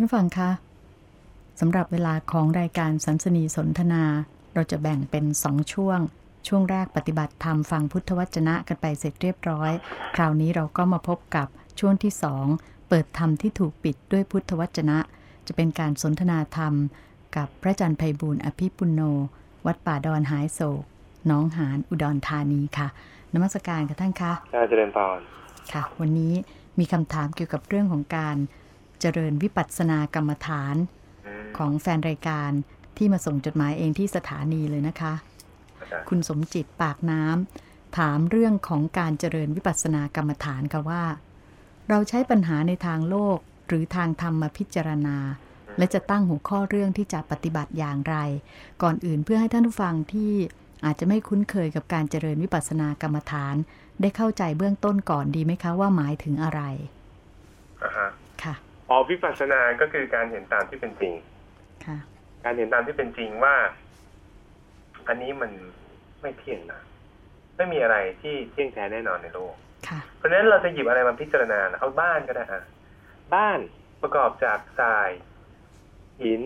ท่านฟังคะสำหรับเวลาของรายการสันสนีสนทนา เราจะแบ่งเป็นสองช่วง ช่วงแรกปฏิบัติธรรมฟังพุทธวจนะกันไปเสร็จเรียบร้อย คราวนี้เราก็มาพบกับช่วงที่สองเปิดธรรมที่ถูกปิดด้วยพุทธวจนะ จะเป็นการสนทนาธรรม กับพระอาจารย์ไพบูลอภิปุโน วัดป่าดอนหายโศกน้องหานอุดรธานีค่ะนมัสการค่ะท่านคะอาจารย์พรค่ะ วันนี้มีคำถามเกี่ยวกับเรื่องของการ เจริญวิปัสสนากรรมฐานอืมของแฟนรายการที่มาส่งจดหมายเองที่สถานีเลยนะคะอาจารย์คุณสมจิตปากน้ำถามเรื่องของการเจริญวิปัสสนากรรมฐานค่ะว่า เราใช้ปัญหาในทางโลกหรือทางธรรมมาพิจารณา และจะตั้งหัวข้อเรื่องที่จะปฏิบัติอย่างไร ก่อนอื่นเพื่อให้ท่านผู้ฟังที่อาจจะไม่คุ้นเคยกับการเจริญวิปัสสนากรรมฐาน ได้เข้าใจเบื้องต้นก่อนดีไหมคะว่าหมายถึงอะไรอ่าฮะค่ะ อ๋อวิปัสสนาก็คือการเห็นตามที่เป็นจริงค่ะการเห็นตามที่เป็นจริงว่า อันนี้มันไม่เที่ยงนะไม่มีอะไรที่เที่ยงแท้แน่นอนในโลกค่ะเพราะฉะนั้นเราจะหยิบอะไรมาพิจารณานะเอาบ้านก็ได้อะบ้านประกอบจากทราย หิน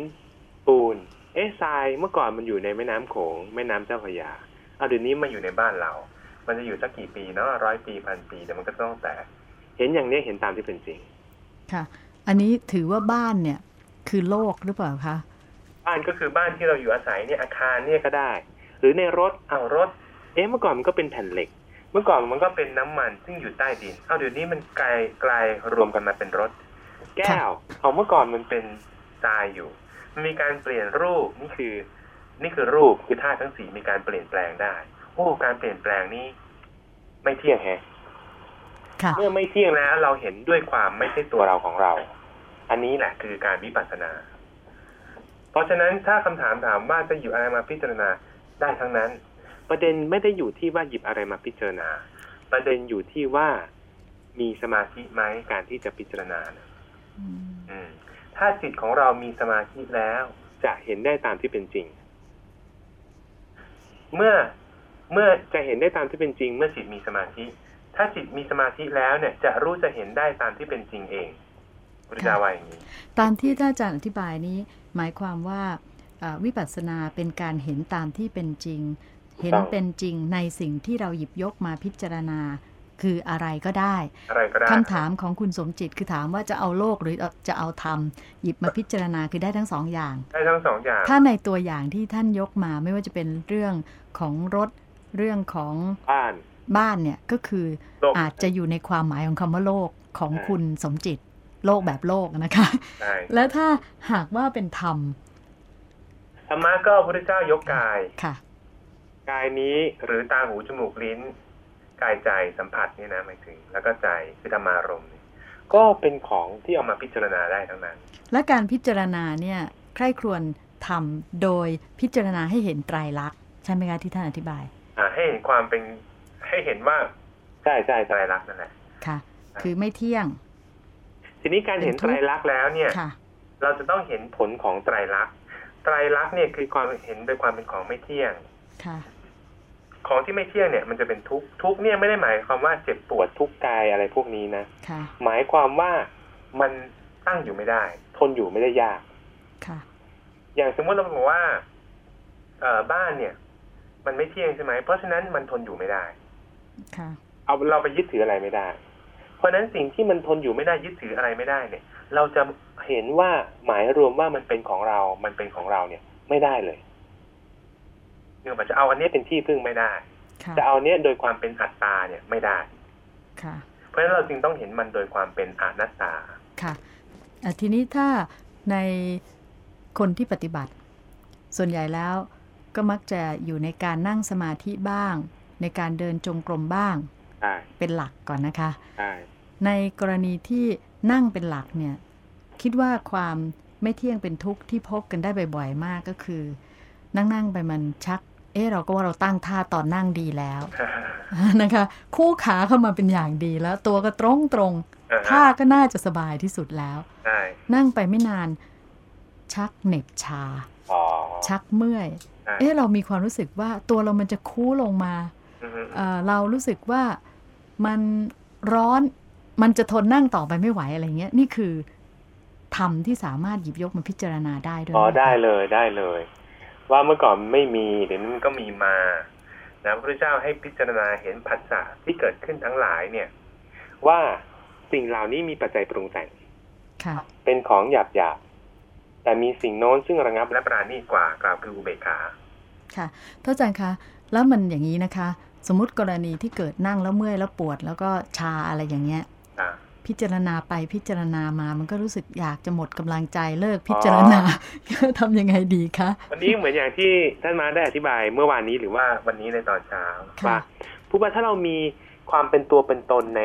ปูน เอ๊ะทรายเมื่อก่อนมันอยู่ในแม่น้ำโขงแม่น้ำเจ้าพระยาเอาเดี๋ยวนี้มาอยู่ในบ้านเรา มันจะอยู่สักกี่ปีเนาะร้อยปีพันปีแต่มันก็ต้องแตกเห็นอย่างนี้เห็นตามที่เป็นจริง ค่ะ อันนี้ถือว่าบ้านเนี่ยคือโลกหรือเปล่าคะ บ้านก็คือบ้านที่เราอยู่อาศัยเนี่ยอาคารเนี่ยก็ได้ หรือในรถเอารถ เอ๊ะเมื่อก่อนมันก็เป็นแผ่นเหล็ก เมื่อก่อนมันก็เป็นน้ำมันซึ่งอยู่ใต้ดิน เอาเดี๋ยวนี้มันกลายกลายรวมกันมาเป็นรถ แก้วเอาเมื่อก่อนมันเป็นทรายอยู่ มันมีการเปลี่ยนรูปนี่คือ นี่คือรูปคือธาตุทั้งสี่มีการเปลี่ยนแปลงได้โอ้การเปลี่ยนแปลงนี้ไม่เที่ยงแฮะค่ะเมื่อไม่เที่ยงแล้วเราเห็นด้วยความไม่ใช่ตัวเราของเรา อันนี้แหละคือการวิปัสสนา เพราะฉะนั้นถ้าคำถามถามว่าจะหยิบอะไรมาพิจารณาได้ทั้งนั้น ประเด็นไม่ได้อยู่ที่ว่าหยิบอะไรมาพิจารณา ประเด็นอยู่ที่ว่ามีสมาธิไหมการที่จะพิจารณานะอืมถ้าจิตของเรามีสมาธิแล้ว จะเห็นได้ตามที่เป็นจริง เมื่อเมื่อจะเห็นได้ตามที่เป็นจริง เมื่อจิตมีสมาธิ ถ้าจิตมีสมาธิแล้วเนี่ย จะรู้จะเห็นได้ตามที่เป็นจริงเอง พุทธเจ้าว่าอย่างนี้ตามที่ท่านอาจารย์อธิบายนี้ หมายความว่าเอ่อวิปัสสนาเป็นการเห็นตามที่เป็นจริง เห็นต้องเป็นจริงในสิ่งที่เราหยิบยกมาพิจารณาคืออะไรก็ได้อะไรก็ได้คำถามของคุณสมจิตคือถามว่าจะเอาโลกหรือจะเอาธรรมหยิบมาพิจารณาคือได้ทั้งสองอย่าง ได้ทั้งสองอย่าง ถ้าในตัวอย่างที่ท่านยกมาไม่ว่าจะเป็นเรื่องของรถเรื่องของบ้านบ้านเนี่ยก็คือโลกอาจจะอยู่ในความหมายของคำว่าโลกของใช่คุณสมจิต โลกแบบโลกนะคะใช่แล้วถ้าหากว่าเป็นธรรม ธรรมะก็พระพุทธเจ้ายกกายค่ะ กายนี้หรือตาหูจมูกลิ้น กายใจสัมผัสเนี่ยนะหมายถึง แล้วก็ใจคือธรรมารมณ์เนี่ยก็เป็นของที่เอามาพิจารณาได้ทั้งนั้น และการพิจารณาเนี่ยใคร่ครวญทำโดยพิจารณาให้เห็นไตรลักษณ์ใช่ไหมคะที่ท่านอธิบายอ่าให้เห็นความเป็นให้เห็นว่าใช่ใช่ไตรลักษณ์นั่นแหละค่ะ คือไม่เที่ยง ทีนี้การเห็นเป็นทุไตกข์รลักษณ์แล้วเนี่ยค่ะเราจะต้องเห็นผลของไตรลักษณ์ไตรลักษณ์เนี่ยคือความเห็นโดยความเป็นของไม่เที่ยงค่ะของที่ไม่เที่ยงเนี่ยมันจะเป็นทุกข์ทุกข์เนี่ยไม่ได้หมายความว่าเจ็บปวดทุกข์กายอะไรพวกนี้นะค่ะหมายความว่ามันตั้งอยู่ไม่ได้ ทนอยู่ไม่ได้ยากค่ะอย่างสมมติเราบอกว่าเอ่อบ้านเนี่ย มันไม่เที่ยงใช่ไหมเพราะฉะนั้นมันทนอยู่ไม่ได้ค่ะเอาเราไปยึดถืออะไรไม่ได้เพ ราะฉะนั้นสิ่งที่มันทนอยู่ไม่ได้ยึดถืออะไรไม่ได้เนี่ย เราจะเห็นว่าหมายรวมว่ามันเป็นของเรา มันเป็นของเราเนี่ยไม่ได้เลยเนี่ยมันจะเอาอันนี้เป็นที่พึ่งไม่ได้ค่ะจะเอาเนี้ยโดยความเป็นอัตตาเนี่ยไม่ได้ค่ะเพราะฉะนั้นเราจึงต้องเห็นมันโดยความเป็นอนัตตาค่ะอะทีนี้ถ้าในคนที่ปฏิบัติ ส่วนใหญ่แล้วก็มักจะอยู่ในการนั่งสมาธิบ้าง ในการเดินจงกรมบ้างใช่เป็นหลักก่อนนะคะ ใช่ในกรณีที่นั่งเป็นหลักเนี่ยคิดว่าความไม่เที่ยงเป็นทุกข์ที่พบกันได้บ่อยๆมากก็คือ นั่งๆไปมันชัก เอ๊ะเราก็ว่าเราตั้งท่าตอนนั่งดีแล้วนะคะ คู่ขาเข้ามาเป็นอย่างดีแล้ว ตัวก็ตรงตรงๆอ่าฮะท่าก็น่าจะสบายที่สุดแล้วใช่นั่งไปไม่นาน ชักเหน็บชาอ๋อชักเมื่อยใช่เอ๊ะเรามีความรู้สึกว่าตัวเรามันจะคู้ลงมาอือฮึเอ่อเรารู้สึกว่ามันร้อน มันจะทนนั่งต่อไปไม่ไหวอะไรเงี้ยนี่คือธรรมที่สามารถหยิบยกมาพิจารณาได้ด้วยอ๋อหมคะได้เลยได้เลย ว่าเมื่อก่อนไม่มีเดี๋ยวนี้มันก็มีมานะพระพุทธเจ้าให้พิจารณาเห็นผัสสะที่เกิดขึ้นทั้งหลายเนี่ย ว่าสิ่งเหล่านี้มีปัจจัยปรุงแต่งค่ะเป็นของหยาบหยาบๆแต่มีสิ่งโน้นซึ่งระงับและปราณีตกว่ากล่าวคืออุเบกขาค่ะท่านอาจารย์คะแล้วมันอย่างนี้นะคะ สมมติกรณีที่เกิดนั่งแล้วเมื่อยแล้วปวด แล้วก็ชาอะไรอย่างเงี้ยอ่า พิจารณาไปพิจารณามามันก็รู้สึกอยากจะหมดกำลังใจเลิกพิจารณาทำยังไงดีคะวันนี้เหมือนอย่างที่ท่านมาได้อธิบายเมื่อวานนี้หรือว่าวันนี้ในตอนเช้าค่ะว่าผู้ว่าถ้าเรามีความเป็นตัวเป็นตนใน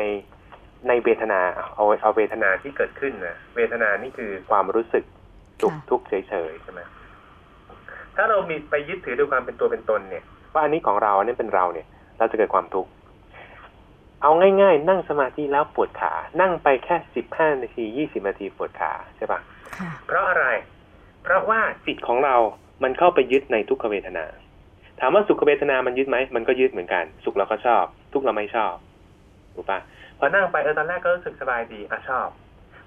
ในเวทนาเอาเอาเวทนาที่เกิดขึ้นนะเวทนานี่คือความรู้สึกสุขค่ะทุกข์เฉยๆใช่ไหมถ้าเรามีไปยึดถือด้วยความเป็นตัวเป็นตนเนี่ย ว่าอันนี้ของเราอันนี้เป็นเราเนี่ย เราจะเกิดความทุกข์ เอาง่าย ๆ นั่งสมาธิแล้วปวดขา นั่งไปแค่สิบห้านาทียี่สิบนาทีปวดขาใช่ปะค่ะเพราะอะไร เพราะว่าจิตของเรา มันเข้าไปยึดในทุกขเวทนา ถามว่าสุขเวทนามันยึดไหม มันก็ยึดเหมือนกัน สุขเราก็ชอบ ทุกข์เราไม่ชอบ ถูกปะพอนั่งไปเออตอนแรกก็รู้สึกสบายดีอะชอบ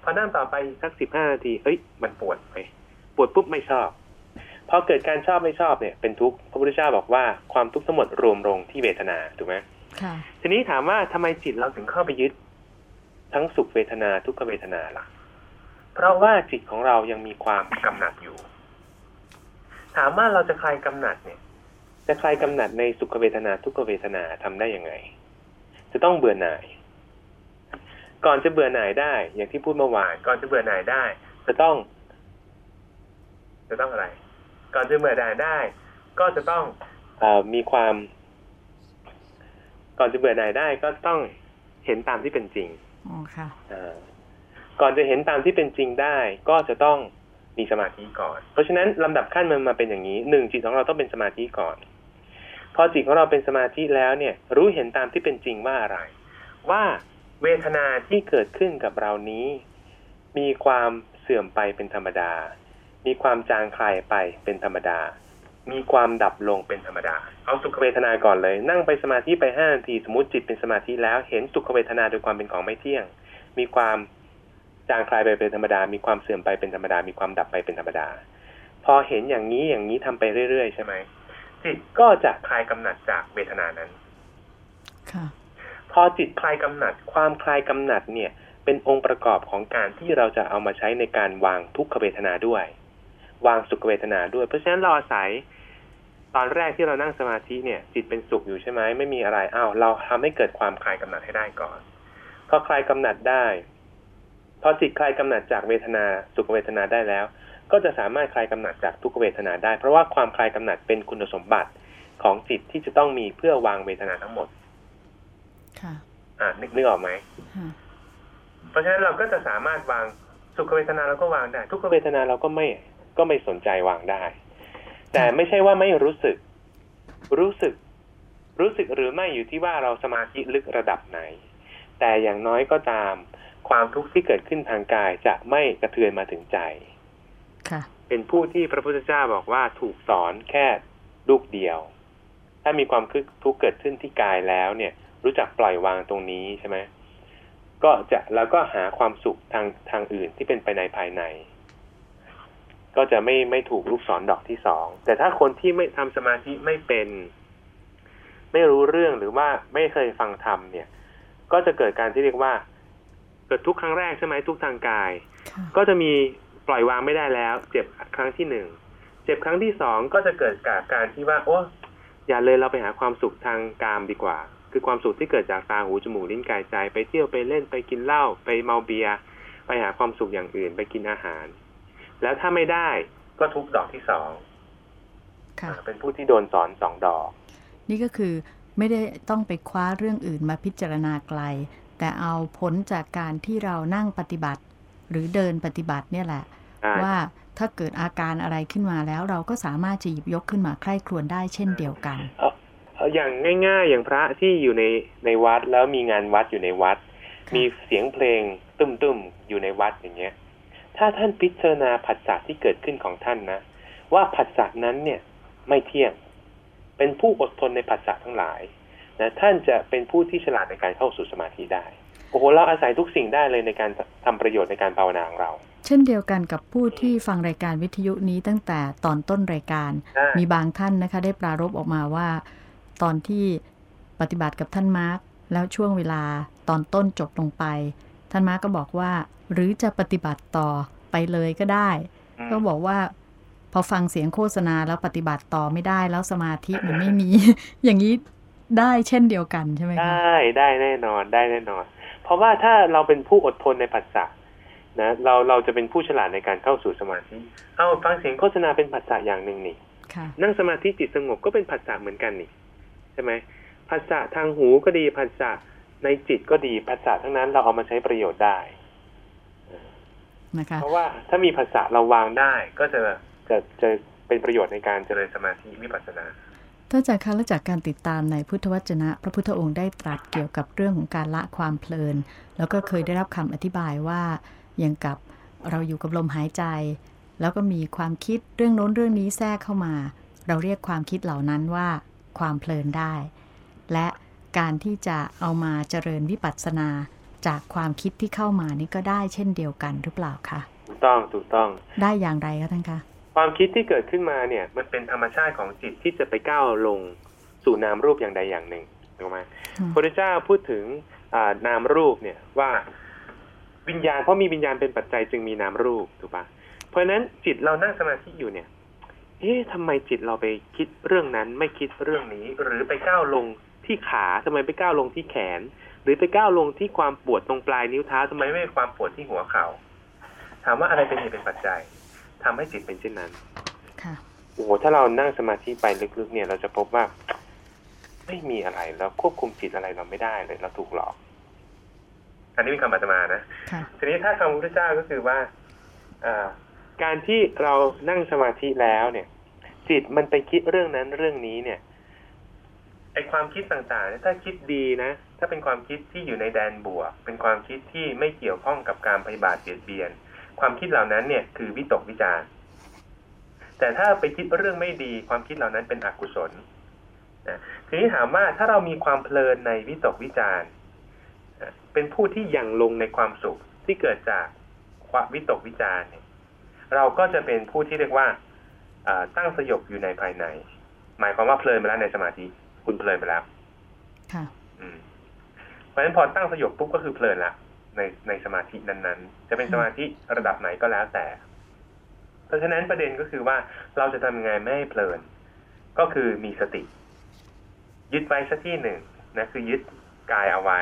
พอนั่งต่อไปสักสิบห้านาที เอ้ย มันปวดไหมปวดปุ๊บไม่ชอบ พอเกิดการชอบไม่ชอบเนี่ย เป็นทุกข์ พระพุทธเจ้าบอกว่าความทุกข์ทั้งหมดรวมลงที่เวทนา ถูกไหมค่ะ ทีนี้ถามว่าทำไมจิตเราถึงเข้าไปยึด ทั้งสุขเวทนาทุกขเวทนาล่ะ เพราะว่าจิตของเรายังมีความกำหนัดอยู่ ถามว่าเราจะคลายกำหนัดเนี่ย จะคลายกำหนัดในสุขเวทนาทุกขเวทนาทำได้ยังไง จะต้องเบื่อหน่าย ก่อนจะเบื่อหน่ายได้ อย่างที่พูดเมื่อวานก่อนจะเบื่อหน่ายได้ จะต้อง จะต้องอะไร ก่อนจะเบื่อหน่ายได้ ก็จะต้องอมีความ ก่อนจะเบื่อหน่ายได้ก็ต้องเห็นตามที่เป็นจริงอ๋อค่ะอ่าก่อนจะเห็นตามที่เป็นจริงได้ ก็จะต้องมีสมาธิก่อน เพราะฉะนั้นลำดับขั้นมันมาเป็นอย่างนี้หนึ่งจิตของเราต้องเป็นสมาธิก่อน พอจิตของเราเป็นสมาธิแล้วเนี่ย รู้เห็นตามที่เป็นจริงว่าอะไร ว่าเวทนาที่เกิดขึ้นกับเรานี้ มีความเสื่อมไปเป็นธรรมดา มีความจางคลายไปเป็นธรรมดา มีความดับลงเป็นธรรมดา เอาสุขเวทนาก่อนเลย นั่งไปสมาธิไปห้านาทีสมมติจิตเป็นสมาธิแล้วเห็นสุขเวทนาโดยความเป็นของไม่เที่ยง มีความจางคลายไปเป็นธรรมดา มีความเสื่อมไปเป็นธรรมดา มีความดับไปเป็นธรรมดา พอเห็นอย่างนี้อย่างนี้ทำไปเรื่อยๆ ใช่ไหมจิตก็จะคลายกำหนัดจากเวทนานั้นค่ะพอจิตคลายกำหนัด ความคลายกำหนัดเนี่ย เป็นองค์ประกอบของการที่เราจะเอามาใช้ในการวางทุกขเวทนาด้วย วางสุขเวทนาด้วย เพราะฉะนั้นเราอาศัย ตอนแรกที่เรานั่งสมาธิเนี่ยจิตเป็นสุขอยู่ใช่ไหมไม่มีอะไรอ้าวเราทำให้เกิดความคลายกำหนัดให้ได้ก่อนพอคลายกำหนัดได้พอจิตคลายกำหนัดจากเวทนาสุขเวทนาได้แล้ว ก็จะสามารถคลายกำหนัดจากทุกขเวทนาได้ เพราะว่าความคลายกำหนัดเป็นคุณสมบัติของจิตที่จะต้องมีเพื่อวางเวทนาทั้งหมด ค่ะ อ่านึกนึกออกไหมค่ะเพราะฉะนั้นเราก็จะสามารถวางสุขเวทนาเราก็วางได้ ทุกขเวทนาเราก็ไม่ก็ไม่สนใจวางได้ แต่ไม่ใช่ว่าไม่รู้สึก รู้สึก รู้สึกหรือไม่อยู่ที่ว่าเราสมาธิลึกระดับไหน แต่อย่างน้อยก็ตาม ความทุกข์ที่เกิดขึ้นทางกายจะไม่กระเทือนมาถึงใจค่ะเป็นผู้ที่พระพุทธเจ้าบอกว่าถูกสอนแค่ลูกเดียว ถ้ามีความทุกข์เกิดขึ้นที่กายแล้วเนี่ย รู้จักปล่อยวางตรงนี้ใช่ไหมก็จะแล้วก็หาความสุขทางทางอื่นที่เป็นไปในภายใน ก็จะไม่ไม่ถูกลูกศรดอกที่สองแต่ถ้าคนที่ไม่ทำสมาธิไม่เป็น ไม่รู้เรื่องหรือว่าไม่เคยฟังธรรมเนี่ย ก็จะเกิดการที่เรียกว่า เกิดทุกข์ครั้งแรกใช่ไหมทุกข์ทางกายค่ะก็จะมีปล่อยวางไม่ได้แล้ว เจ็บครั้งที่หนึ่งเจ็บครั้งที่สองก็จะเกิดจากการที่ว่า โอ้อย่าเลยเราไปหาความสุขทางกามดีกว่า คือความสุขที่เกิดจากตาหูจมูกลิ้นกายใจ ไปเที่ยวไปเล่นไปกินเหล้าไปเมาเบียร์ไปหาความสุขอย่างอื่น ไปกินอาหาร แล้วถ้าไม่ได้ก็ทุบดอกที่สองค่ะเป็นผู้ที่โดนสอนสองดอก นี่ก็คือไม่ได้ต้องไปคว้าเรื่องอื่นมาพิจารณาไกล แต่เอาผลจากการที่เรานั่งปฏิบัติ หรือเดินปฏิบัติเนี่ยแหละอ่าว่าถ้าเกิดอาการอะไรขึ้นมาแล้ว เราก็สามารถจะหยิบยกขึ้นมาใคร่ครวญได้เช่นเดียวกันเอาเอาอย่างง่าย ๆ อย่างพระที่อยู่ในในวัดแล้วมีงานวัดอยู่ในวัดค่ะมีเสียงเพลงตุ้มๆอยู่ในวัดอย่างเงี้ย ถ้าท่านพิจารณาผัสสะที่เกิดขึ้นของท่านนะ ว่าผัสสะนั้นเนี่ยไม่เที่ยง เป็นผู้อดทนในผัสสะทั้งหลายนะท่านจะเป็นผู้ที่ฉลาดในการเข้าสู่สมาธิได้โอ้โหเราอาศัยทุกสิ่งได้เลยในการทำประโยชน์ในการภาวนาของเรา เช่นเดียวกันกับผู้ที่ฟังรายการวิทยุนี้ตั้งแต่ตอนต้นรายการใช่มีบางท่านนะคะ ได้ปรารภออกมาว่า ตอนที่ปฏิบัติกับท่านมาร์กแล้วช่วงเวลาตอนต้นจบลงไป ท่านมาร์กก็บอกว่า หรือจะปฏิบัติต่อไปเลยก็ได้อืมก็บอกว่า พอฟังเสียงโฆษณาแล้วปฏิบัติต่อไม่ได้แล้วสมาธิมันไม่มี อย่างนี้ได้เช่นเดียวกันใช่ไหมไดคะ้ได้แน่นอนได้แน่นอน เพราะว่าถ้าเราเป็นผู้อดทนในผัสสะนะเราเราจะเป็นผู้ฉลาดในการเข้าสู่สมาธิเอาฟังเสียงโฆษณาเป็นผัสสะอย่างหนึ่งนี่ค่ะนั่งสมาธิจิตสงบก็เป็นผัสสะเหมือนกันนี่ใช่ไหมผัสสะทางหูก็ดีผัสสะ ในจิตก็ดีผัสสะทั้งนั้นเราเอามาใช้ประโยชน์ได้นะคะเพราะว่าถ้ามีผัสสะเราวางได้ ก็จะจะจะเป็นประโยชน์ในการเจริญสมาธิวิปัสสนาถ้าจากคะและจากการติดตามในพุทธวจนะ พระพุทธองค์ได้ตรัสเกี่ยวกับเรื่องของการละความเพลิน แล้วก็เคยได้รับคำอธิบายว่าอย่างกับเราอยู่กับลมหายใจ แล้วก็มีความคิดเรื่องโน้นเรื่องนี้แทรกเข้ามา เราเรียกความคิดเหล่านั้นว่าความเพลินได้ และ การที่จะเอามาเจริญวิปัสสนาจากความคิดที่เข้ามานี่ก็ได้เช่นเดียวกันหรือเปล่าคะถูกต้องถูกต้อง ได้อย่างไรคะท่านคะความคิดที่เกิดขึ้นมาเนี่ย มันเป็นธรรมชาติของจิตที่จะไปก้าวลงสู่นามรูปอย่างใดอย่างหนึ่งถูกไหมอืมพระพุทธเจ้าพูดถึงอ่านามรูปเนี่ยว่าวิญญาณเพราะมีวิญญาณเป็นปัจจัยจึงมีนามรูปถูกปะเพราะฉะนั้นจิตเรานั่งสมาธิอยู่เนี่ย เอ๊ะทำไมจิตเราไปคิดเรื่องนั้นไม่คิดเรื่องนี้ หรือไปก้าวลง ที่ขาทำไมไปก้าวลงที่แขน หรือไปก้าวลงที่ความปวดตรงปลายนิ้วเท้าทำไมไม่ความปวดที่หัวเขา่าถามว่าอะไรเป็นเหตุเป็นปัจจัยทำให้จิตเป็นเช่นนั้นค่ะโอ้โหถ้าเรานั่งสมาธิไปลึกๆเนี่ย เราจะพบว่าไม่มีอะไรเราควบคุมจิตอะไรเราไม่ได้เลยเราถูกหลอก อันนี้เป็นคำอาตมานะค่ะทีนี้ถ้าคำพระพุทธเจ้าก็คือว่าอ่าการที่เรานั่งสมาธิแล้วเนี่ย จิตมันไปคิดเรื่องนั้นเรื่องนี้เนี่ย ไอความคิดต่างๆเนี่ยถ้าคิดดีนะ ถ้าเป็นความคิดที่อยู่ในแดนบวก เป็นความคิดที่ไม่เกี่ยวข้องกับการพยาบาทเบียดเบียน ความคิดเหล่านั้นเนี่ยคือวิตกวิจารแต่ถ้าไปคิดเรื่องไม่ดี ความคิดเหล่านั้นเป็นอกุศลนะทีนี้ถามว่าถ้าเรามีความเพลินในวิตกวิจารเป็นผู้ที่ยังลงในความสุขที่เกิดจากความวิตกวิจารเราก็จะเป็นผู้ที่เรียกว่าอ่าตั้งสยบอยู่ในภายใน หมายความว่าเพลินไปแล้วในสมาธิ คุณเพลินไปแล้วค่ะอืมเพราะฉะนั้นพอตั้งสยบปุ๊บก็คือเพลินละในในสมาธินั้นๆ จะเป็นสมาธิระดับไหนก็แล้วแต่ เพราะฉะนั้นประเด็นก็คือว่าเราจะทำยังไงไม่ให้เพลิน ก็คือมีสติ ยึดไว้สักที่หนึ่งนะคือยึดกายเอาไว้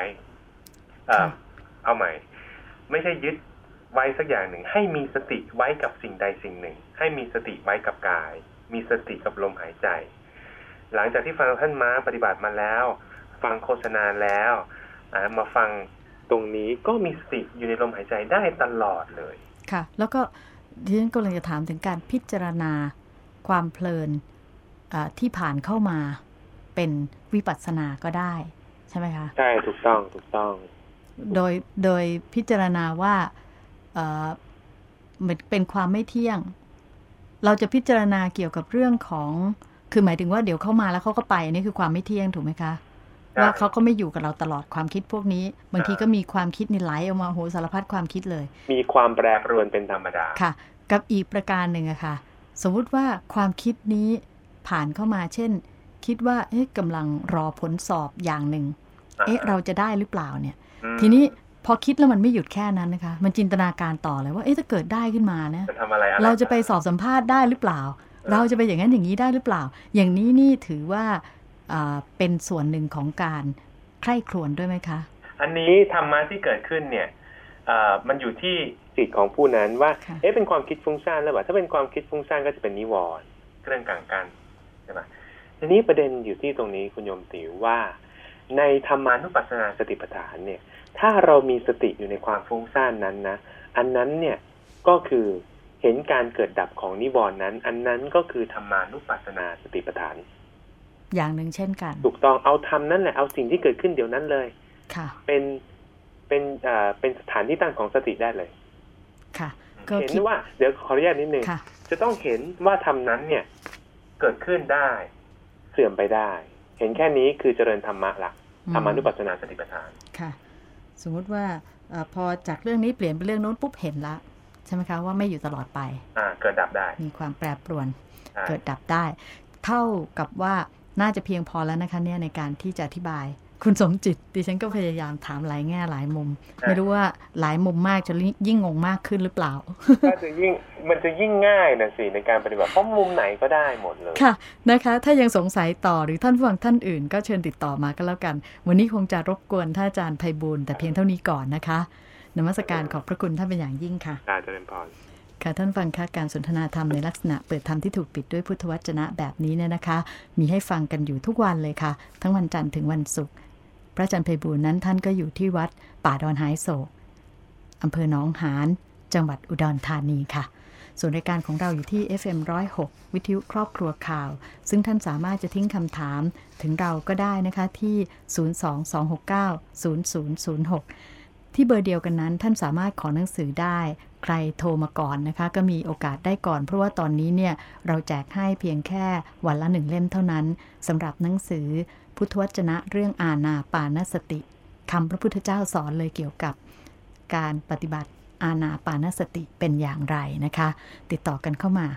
เอ่อค่ะเอาใหม่ ไม่ใช่ยึดไว้สักอย่างหนึ่ง ให้มีสติไว้กับสิ่งใดสิ่งหนึ่ง ให้มีสติไว้กับกาย มีสติกับลมหายใจ หลังจากที่ฟังท่านม้าปฏิบัติมาแล้ว ฟังโฆษณาแล้วอ่ามาฟังตรงนี้ก็มีสติอยู่ในลมหายใจได้ตลอดเลย ค่ะ แล้วก็ดิฉันกำลังจะถามถึงการพิจารณาความเพลินอ่าที่ผ่านเข้ามาเป็นวิปัสสนาก็ได้ ใช่ไหมคะใช่ถูกต้องถูกต้อง โดยโดยพิจารณาว่าเอ่อมันเป็นความไม่เที่ยง เราจะพิจารณาเกี่ยวกับเรื่องของ คือหมายถึงว่าเดี๋ยวเข้ามาแล้วเขาก็ไปนี่คือความไม่เที่ยงถูกไหมคะใช่ว่าเขาก็ไม่อยู่กับเราตลอดความคิดพวกนี้ บางทีก็มีความคิดนี่ไหลออกมาโหสารพัดความคิดเลย มีความแปรปรวนเป็นธรรมดาค่ะ กับอีกประการหนึ่งอะค่ะ สมมุติว่าความคิดนี้ผ่านเข้ามา เช่น คิดว่าเอ๊ะกำลังรอผลสอบอย่างหนึ่งเอ๊ะเราจะได้หรือเปล่าเนี่ยอืมทีนี้พอคิดแล้วมันไม่หยุดแค่นั้นนะคะ มันจินตนาการต่อเลยว่าเอ๊ะถ้าเกิดได้ขึ้นมานะจะทำอะไรอรเราจะไปสอบสัมภาษณ์ได้หรือเปล่า เราจะไปอย่างนั้นอย่างนี้ได้หรือเปล่า อย่างนี้นี่ถือว่าอ่าเป็นส่วนหนึ่งของการใคร่ครวญด้วยไหมคะ อันนี้ธรรมะที่เกิดขึ้นเนี่ยเอ่อมันอยู่ที่จิตของผู้นั้นว่าค่ะเอ๊ะเป็นความคิดฟุ้งซ่านหรือเปล่า ถ้าเป็นความคิดฟุ้งซ่านก็จะเป็นนิวรณ์เครื่องกังกันใช่ไหมทีนี้ประเด็นอยู่ที่ตรงนี้คุณโยมติวว่า ในธรรมานุปัสสนาสติปัฏฐานเนี่ย ถ้าเรามีสติอยู่ในความฟุ้งซ่านนั้นนะ อันนั้นเนี่ยก็คือ เห็นการเกิดดับของนิวรณ์นั้น อันนั้นก็คือธรรมานุปัสสนาสติปัฏฐาน อย่างหนึ่งเช่นกัน ถูกต้องเอาทำนั่นแหละเอาสิ่งที่เกิดขึ้นเดี๋ยวนั้นเลยค่ะ เป็นเป็นเอ่อเป็นสถานที่ตั้งของสติได้เลย ค่ะก็เห็นคิดว่าเดี๋ยวขออนุญาตนิดนึงค่ะจะต้องเห็นว่าทำนั้นเนี่ย เกิดขึ้นได้ เสื่อมไปได้ เห็นแค่นี้คือเจริญธรรมะละธรรมานุปัสสนาสติปัฏฐานค่ะ สมมุติว่าเออพอจากเรื่องนี้เปลี่ยนเป็นเรื่องโน้นปุ๊บเห็นละ ใช่ไหมคะว่าไม่อยู่ตลอดไปอ่าเกิดดับได้ มีความแปรปรวนใช่เกิดดับได้ เท่ากับว่าน่าจะเพียงพอแล้วนะคะเนี่ยในการที่จะอธิบายคุณสมจิตดิฉันก็พยายามถามหลายแง่หลายมุม ไม่รู้ว่าหลายมุมมากจะยิ่งงงมากขึ้นหรือเปล่าก็จะยิ่งมันจะยิ่งง่ายนะสิในการปฏิบัติเพราะมุมไหนก็ได้หมดเลยค่ะนะคะ ถ้ายังสงสัยต่อหรือท่านผู้ฟังท่านอื่น ก็เชิญติดต่อมาก็แล้วกัน วันนี้คงจะรบกวนท่านอาจารย์ไพบูลย์แต่เพียงเท่านี้ก่อนนะคะ นมัสการขอบพระคุณท่านเป็นอย่างยิ่งค่ะการเจริญพรค่ะท่านฟังค่ะการสนทนาธรรมในลักษณะเปิดธรรมที่ถูกปิดด้วยพุทธวจนะแบบนี้เนี่ยนะคะ มีให้ฟังกันอยู่ทุกวันเลยค่ะ ทั้งวันจันทร์ถึงวันศุกร์พระอาจารย์ไพบูลย์นั้นท่านก็อยู่ที่วัดป่าดอนหายโศกอำเภอหนองหานจังหวัดอุดรธานีค่ะ ส่วนรายการของเราอยู่ที่ FM 106 วิทยุครอบครัวข่าว ซึ่งท่านสามารถจะทิ้งคำถามถึงเราก็ได้นะคะที่ 022690006 ที่เบอร์เดียวกันนั้น ท่านสามารถขอหนังสือได้ใครโทรมาก่อนนะคะ ก็มีโอกาสได้ก่อน เพราะว่าตอนนี้เนี่ยเราแจกให้เพียงแค่วันละหนึ่งเล่มเท่านั้นสำหรับหนังสือ พุทธวจนะเรื่องอาณาปานสติคำพระพุทธเจ้าสอนเลยเกี่ยวกับ การปฏิบัติอาณาปานสติเป็นอย่างไรนะคะ ติดต่อกันเข้ามา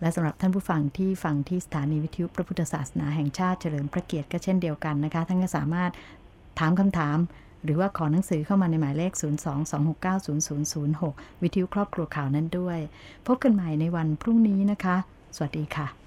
และสำหรับท่านผู้ฟังที่ฟังที่สถานีวิทยุพระพุทธศาสนาแห่งชาติเฉลิมพระเกียรติก็เช่นเดียวกันนะคะท่านก็สามารถถามคำถาม หรือว่าขอหนังสือเข้ามาในหมายเลข 022690006 วิทยุครอบครัวข่าวนั้นด้วย พบกันใหม่ในวันพรุ่งนี้นะคะ สวัสดีค่ะ